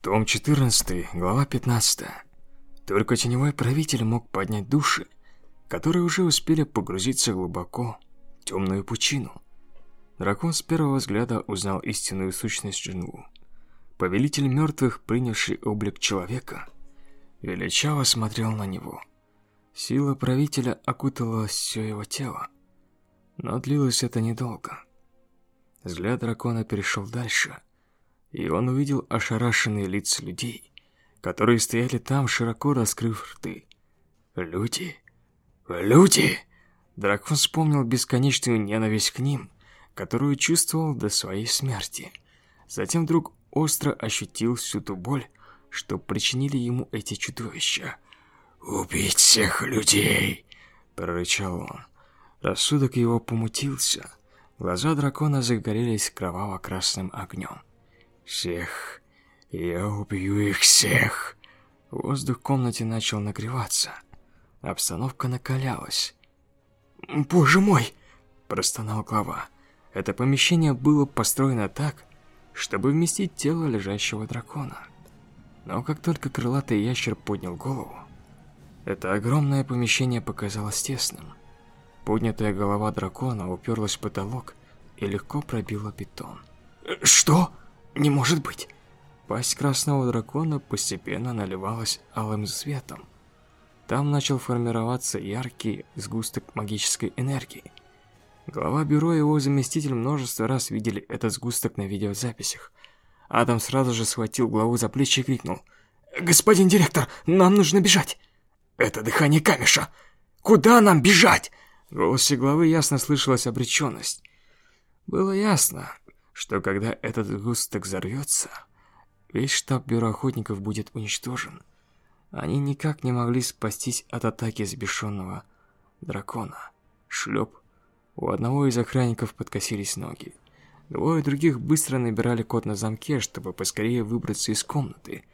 Том 14, глава 15. Только теневой правитель мог поднять души, которые уже успели погрузиться глубоко в темную пучину. Дракон с первого взгляда узнал истинную сущность Джинву. Повелитель мертвых, принявший облик человека, величаво смотрел на него. Сила правителя окутала все его тело, но длилось это недолго. Взгляд дракона перешел дальше, и он увидел ошарашенные лица людей, которые стояли там, широко раскрыв рты. Люди? Люди! Дракон вспомнил бесконечную ненависть к ним, которую чувствовал до своей смерти. Затем вдруг остро ощутил всю ту боль, что причинили ему эти чудовища. «Убить всех людей!» – прорычал он. Рассудок его помутился. Глаза дракона загорелись кроваво-красным огнем. «Всех! Я убью их всех!» Воздух в комнате начал нагреваться. Обстановка накалялась. «Боже мой!» – простонал глава. Это помещение было построено так, чтобы вместить тело лежащего дракона. Но как только крылатый ящер поднял голову, это огромное помещение показалось тесным. Поднятая голова дракона уперлась в потолок и легко пробила бетон. «Что? Не может быть!» Пасть красного дракона постепенно наливалась алым светом. Там начал формироваться яркий сгусток магической энергии. Глава бюро и его заместитель множество раз видели этот сгусток на видеозаписях. Адам сразу же схватил главу за плечи и крикнул. «Господин директор, нам нужно бежать!» «Это дыхание камеша! Куда нам бежать?» В голосе главы ясно слышалась обреченность. Было ясно, что когда этот сгусток взорвется, весь штаб бюро охотников будет уничтожен. Они никак не могли спастись от атаки сбешенного дракона. Шлеп. У одного из охранников подкосились ноги. Двое других быстро набирали код на замке, чтобы поскорее выбраться из комнаты.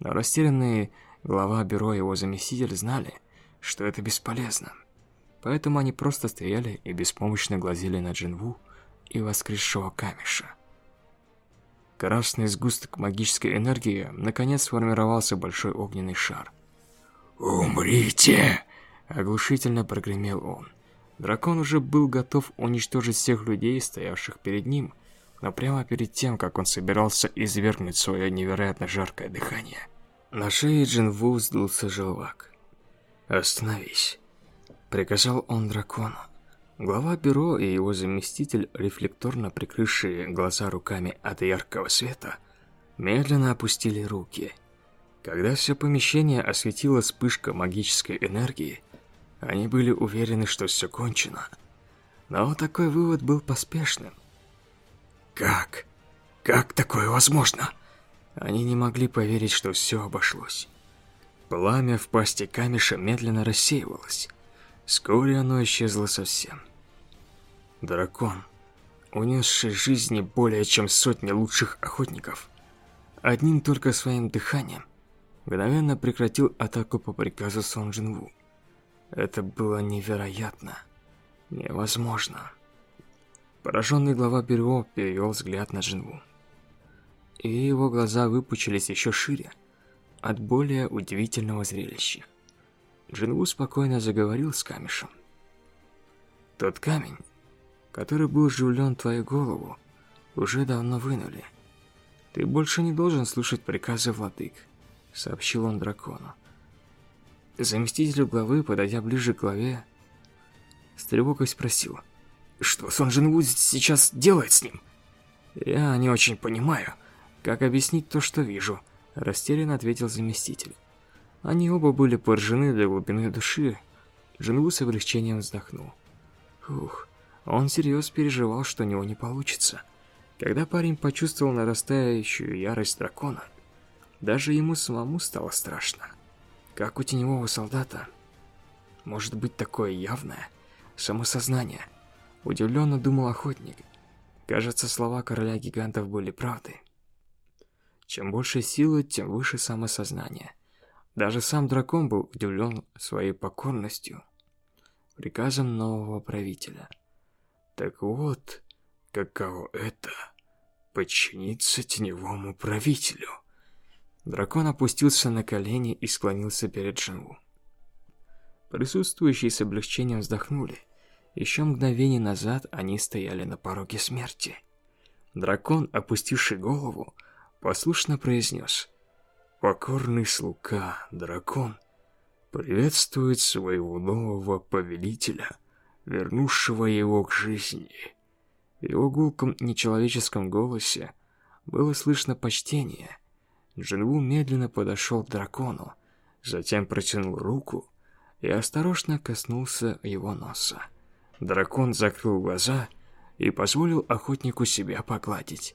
Но растерянные глава бюро и его заместитель знали, что это бесполезно. Поэтому они просто стояли и беспомощно глазели на Джинву и воскресшего камеша. Красный сгусток магической энергии наконец сформировался большой огненный шар. «Умрите!» – оглушительно прогремел он. Дракон уже был готов уничтожить всех людей, стоявших перед ним, но прямо перед тем, как он собирался извергнуть свое невероятно жаркое дыхание, на шее Джинву вздулся желвак. «Остановись», — приказал он дракону. Глава бюро и его заместитель, рефлекторно прикрывшие глаза руками от яркого света, медленно опустили руки. Когда все помещение осветила вспышка магической энергии, они были уверены, что все кончено. Но такой вывод был поспешным. Как? Как такое возможно? Они не могли поверить, что все обошлось. Пламя в пасти камеша медленно рассеивалось. Вскоре оно исчезло совсем. Дракон, унесший жизни более чем сотни лучших охотников, одним только своим дыханием мгновенно прекратил атаку по приказу Сон Джинву. Это было невероятно, невозможно. Пораженный глава бюро перевел взгляд на Джинву. И его глаза выпучились еще шире от более удивительного зрелища. Джинву спокойно заговорил с камешем. Тот камень, который был вживлен в твою голову, уже давно вынули. Ты больше не должен слушать приказы владык, сообщил он дракону. Заместитель главы, подойдя ближе к главе, с тревогой спросил, что Сон Джинву сейчас делает с ним? Я не очень понимаю, как объяснить то, что вижу, растерянно ответил заместитель. Они оба были поражены до глубины души. Джинву с облегчением вздохнул. Ух, он всерьез переживал, что у него не получится. Когда парень почувствовал нарастающую ярость дракона, даже ему самому стало страшно. Как у теневого солдата может быть такое явное самосознание? Удивленно думал охотник. Кажется, слова короля гигантов были правдой. Чем больше силы, тем выше самосознание. Даже сам дракон был удивлен своей покорностью приказом нового правителя. Так вот, каково это подчиниться теневому правителю. Дракон опустился на колени и склонился перед Джинву. Присутствующие с облегчением вздохнули. Еще мгновение назад они стояли на пороге смерти. Дракон, опустивший голову, послушно произнес «Покорный слуга, дракон, приветствует своего нового повелителя, вернувшего его к жизни». В его гулком нечеловеческом голосе было слышно почтение. Джинву медленно подошел к дракону, затем протянул руку и осторожно коснулся его носа. Дракон закрыл глаза и позволил охотнику себя погладить.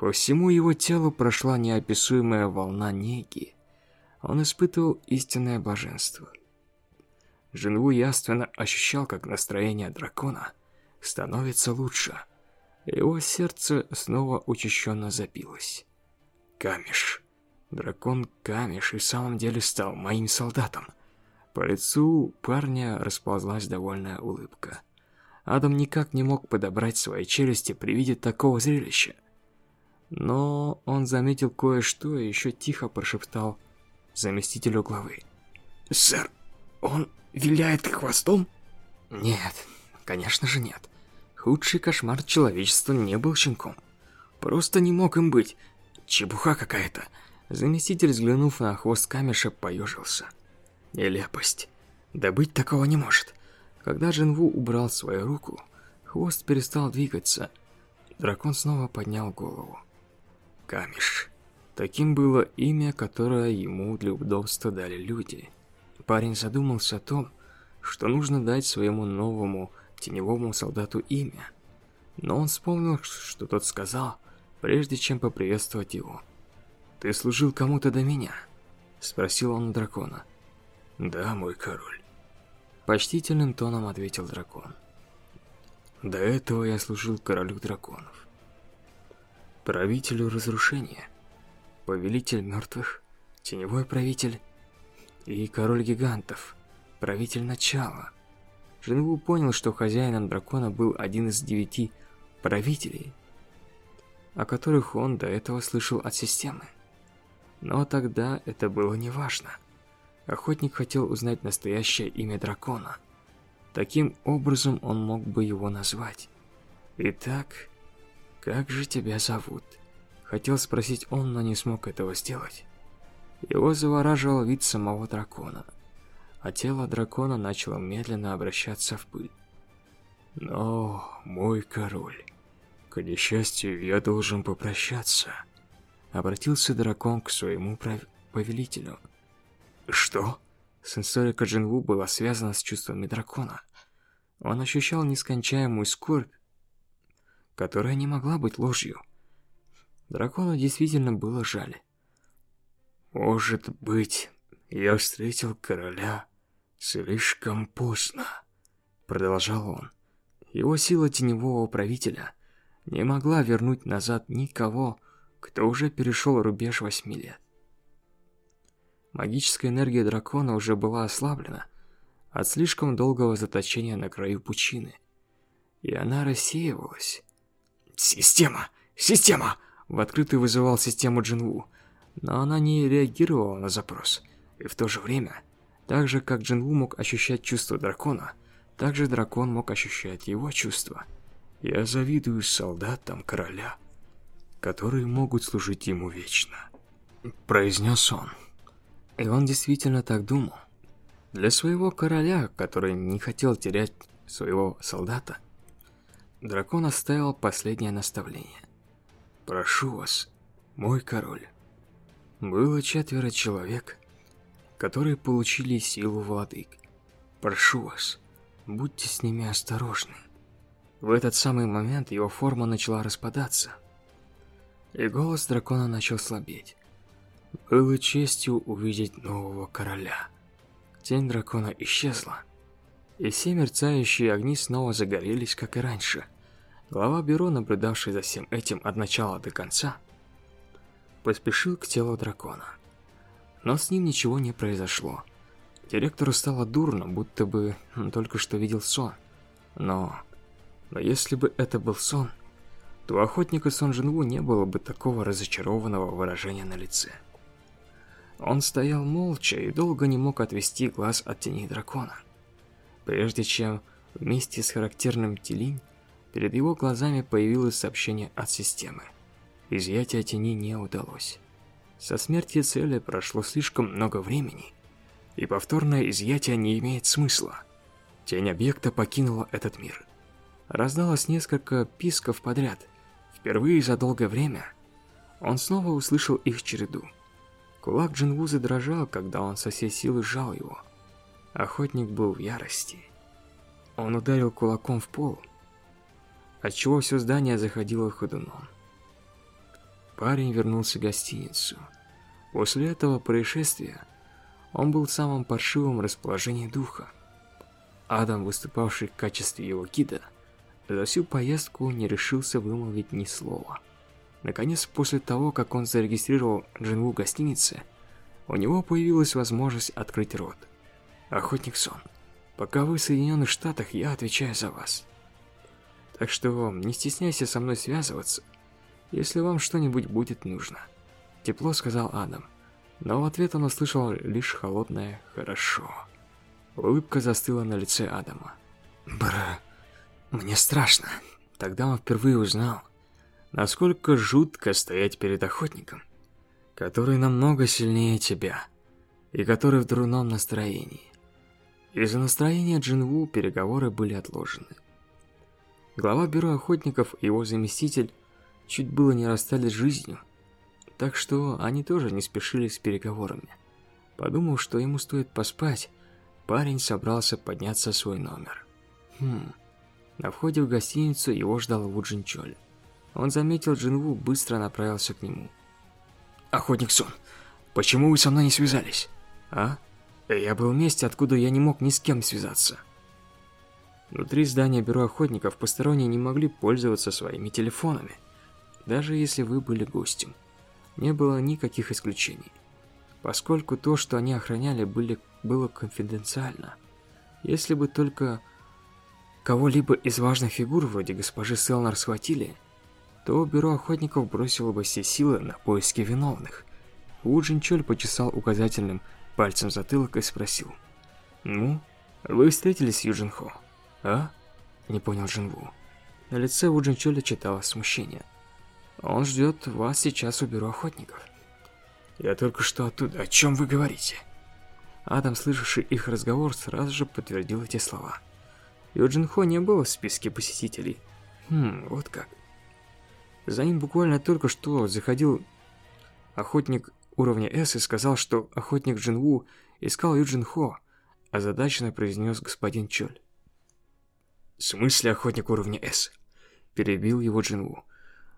По всему его телу прошла неописуемая волна неги. Он испытывал истинное блаженство. Джинву яственно ощущал, как настроение дракона становится лучше. Его сердце снова учащенно забилось. Камеш. Дракон Камеш и в самом деле стал моим солдатом. По лицу парня расползлась довольная улыбка. Адам никак не мог подобрать свои челюсти при виде такого зрелища. Но он заметил кое-что и еще тихо прошептал заместителю главы. «Сэр, он виляет хвостом?» «Нет, конечно же нет. Худший кошмар человечества не был щенком. Просто не мог им быть. Чепуха какая-то». Заместитель, взглянув на хвост камеша, поежился. Нелепость. Да быть такого не может. Когда Джинву убрал свою руку, хвост перестал двигаться. Дракон снова поднял голову. Камиш. Таким было имя, которое ему для удобства дали люди. Парень задумался о том, что нужно дать своему новому теневому солдату имя. Но он вспомнил, что тот сказал, прежде чем поприветствовать его. «Ты служил кому-то до меня?» Спросил он у дракона. «Да, мой король». Почтительным тоном ответил дракон. До этого я служил королю драконов. Правителю разрушения. Повелитель мертвых. Теневой правитель. И король гигантов. Правитель начала. Женву понял, что хозяином дракона был один из девяти правителей, о которых он до этого слышал от системы. Но тогда это было неважно. важно. Охотник хотел узнать настоящее имя дракона. Таким образом он мог бы его назвать. Итак, как же тебя зовут? Хотел спросить он, но не смог этого сделать. Его завораживал вид самого дракона, а тело дракона начало медленно обращаться в пыль. Но, мой король, к несчастью, я должен попрощаться. Обратился дракон к своему повелителю. Что? Сенсорика Джинву была связана с чувствами дракона. Он ощущал нескончаемую скорбь, которая не могла быть ложью. Дракону действительно было жаль. «Может быть, я встретил короля слишком поздно», — продолжал он. Его сила теневого правителя не могла вернуть назад никого, кто уже перешел рубеж восьми лет. Магическая энергия дракона уже была ослаблена от слишком долгого заточения на краю пучины, и она рассеивалась. «Система! Система!» В открытую вызывал систему Джинву, но она не реагировала на запрос. И в то же время, так же как Джинву мог ощущать чувства дракона, так же дракон мог ощущать его чувства. «Я завидую солдатам короля, которые могут служить ему вечно», – произнес он. И он действительно так думал. Для своего короля, который не хотел терять своего солдата, дракон оставил последнее наставление. «Прошу вас, мой король». Было четверо человек, которые получили силу владык. Прошу вас, будьте с ними осторожны. В этот самый момент его форма начала распадаться, и голос дракона начал слабеть. Было честью увидеть нового короля. Тень дракона исчезла, и все мерцающие огни снова загорелись, как и раньше. Глава бюро, наблюдавший за всем этим от начала до конца, поспешил к телу дракона. Но с ним ничего не произошло. Директору стало дурно, будто бы он только что видел сон. Но... Но если бы это был сон, то у охотника Сон Джинву не было бы такого разочарованного выражения на лице. Он стоял молча и долго не мог отвести глаз от тени дракона. Прежде чем вместе с характерным телинь перед его глазами появилось сообщение от системы. Изъятие тени не удалось. Со смерти цели прошло слишком много времени, и повторное изъятие не имеет смысла. Тень объекта покинула этот мир. Раздалось несколько писков подряд. Впервые за долгое время он снова услышал их череду. Кулак Джинву задрожал, когда он со всей силы сжал его. Охотник был в ярости. Он ударил кулаком в пол, отчего все здание заходило ходуном. Парень вернулся в гостиницу. После этого происшествия он был в самом паршивом расположении духа. Адам, выступавший в качестве его гида, за всю поездку не решился вымолвить ни слова. Наконец, после того, как он зарегистрировал Джинву в гостинице, у него появилась возможность открыть рот. Охотник Сон, пока вы в Соединенных Штатах, я отвечаю за вас. Так что не стесняйся со мной связываться, если вам что-нибудь будет нужно. Тепло сказал Адам, но в ответ он услышал лишь холодное «хорошо». Улыбка застыла на лице Адама. Бра, мне страшно. Тогда он впервые узнал, насколько жутко стоять перед охотником, который намного сильнее тебя и который в дурном настроении. Из-за настроения Джинву переговоры были отложены. Глава бюро охотников и его заместитель чуть было не расстались с жизнью, так что они тоже не спешили с переговорами. Подумав, что ему стоит поспать, парень собрался подняться в свой номер. Хм. На входе в гостиницу его ждал Ву Джинчоль. Он заметил Джинву, быстро направился к нему. «Охотник Сон, почему вы со мной не связались? А? Я был в месте, откуда я не мог ни с кем связаться». Внутри здания бюро охотников посторонние не могли пользоваться своими телефонами, даже если вы были гостем. Не было никаких исключений, поскольку то, что они охраняли, были, было конфиденциально. Если бы только кого-либо из важных фигур, вроде госпожи Селнар, схватили – то бюро охотников бросило бы все силы на поиски виновных. У Чоль почесал указательным пальцем затылок и спросил. «Ну, вы встретились с Юджин Хо, а?» Не понял Джинву. На лице у Чоля читалось смущение. «Он ждет вас сейчас у бюро охотников». «Я только что оттуда. О чем вы говорите?» Адам, слышавший их разговор, сразу же подтвердил эти слова. Юджин Хо не был в списке посетителей. Хм, вот как. За ним буквально только что заходил охотник уровня S и сказал, что охотник Джинву искал Юджин Хо, озадаченно произнес господин Чоль. «В смысле охотник уровня S?» Перебил его Джинву.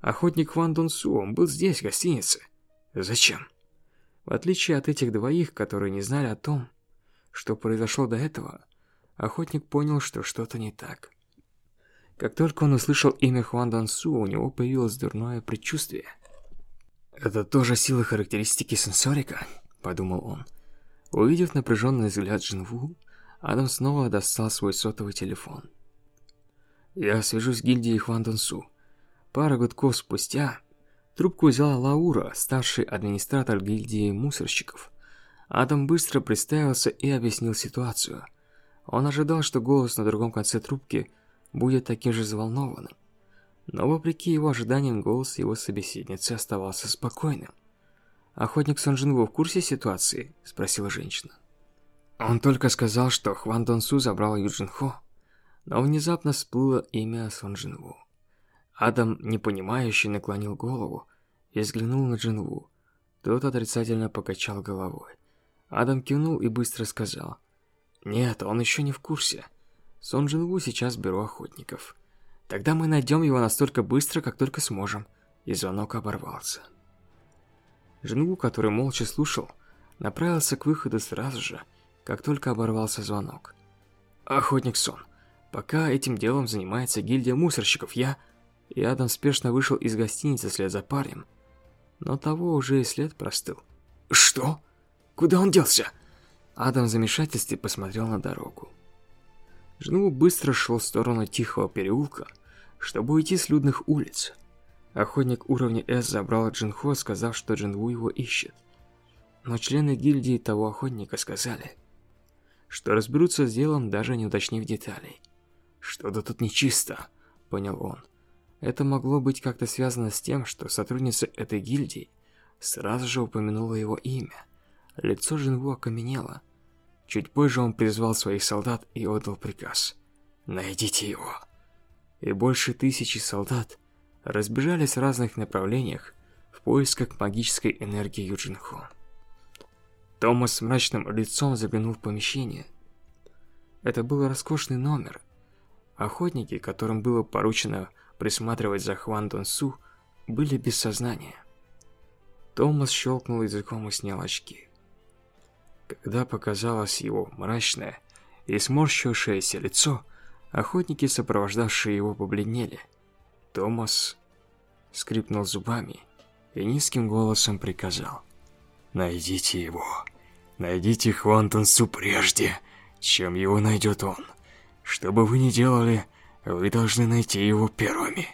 «Охотник Ван Дон Су, он был здесь, в гостинице. Зачем?» В отличие от этих двоих, которые не знали о том, что произошло до этого, охотник понял, что что-то не так. Как только он услышал имя Хуан Дансу, у него появилось дурное предчувствие. «Это тоже сила характеристики сенсорика», — подумал он. Увидев напряженный взгляд Джинву, Адам снова достал свой сотовый телефон. «Я свяжусь с гильдией Хуан Дансу». Пара гудков спустя трубку взяла Лаура, старший администратор гильдии мусорщиков. Адам быстро представился и объяснил ситуацию. Он ожидал, что голос на другом конце трубки будет таким же взволнованным. Но вопреки его ожиданиям голос его собеседницы оставался спокойным. «Охотник Сонжинву в курсе ситуации?» – спросила женщина. Он только сказал, что Хван Донсу забрал Юджин Хо, но внезапно всплыло имя Сонжинву. Адам, непонимающе, наклонил голову и взглянул на Джинву. Тот отрицательно покачал головой. Адам кивнул и быстро сказал. «Нет, он еще не в курсе. Сон Джин сейчас бюро охотников. Тогда мы найдем его настолько быстро, как только сможем. И звонок оборвался. Джинву, который молча слушал, направился к выходу сразу же, как только оборвался звонок. Охотник Сон. Пока этим делом занимается гильдия мусорщиков, я... И Адам спешно вышел из гостиницы вслед за парнем. Но того уже и след простыл. Что? Куда он делся? Адам в замешательстве посмотрел на дорогу. Жну быстро шел в сторону тихого переулка, чтобы уйти с людных улиц. Охотник уровня S забрал Джинхо, сказав, что Джинву его ищет. Но члены гильдии того охотника сказали, что разберутся с делом, даже не уточнив деталей. «Что-то тут нечисто», — понял он. Это могло быть как-то связано с тем, что сотрудница этой гильдии сразу же упомянула его имя. Лицо Джинву окаменело. Чуть позже он призвал своих солдат и отдал приказ. «Найдите его!» И больше тысячи солдат разбежались в разных направлениях в поисках магической энергии Юджинхо. Томас с мрачным лицом заглянул в помещение. Это был роскошный номер. Охотники, которым было поручено присматривать за Хван Дон Су, были без сознания. Томас щелкнул языком и снял очки. Когда показалось его мрачное и сморщившееся лицо, охотники, сопровождавшие его, побледнели. Томас скрипнул зубами и низким голосом приказал. «Найдите его. Найдите Хвантансу прежде, чем его найдет он. Что бы вы ни делали, вы должны найти его первыми».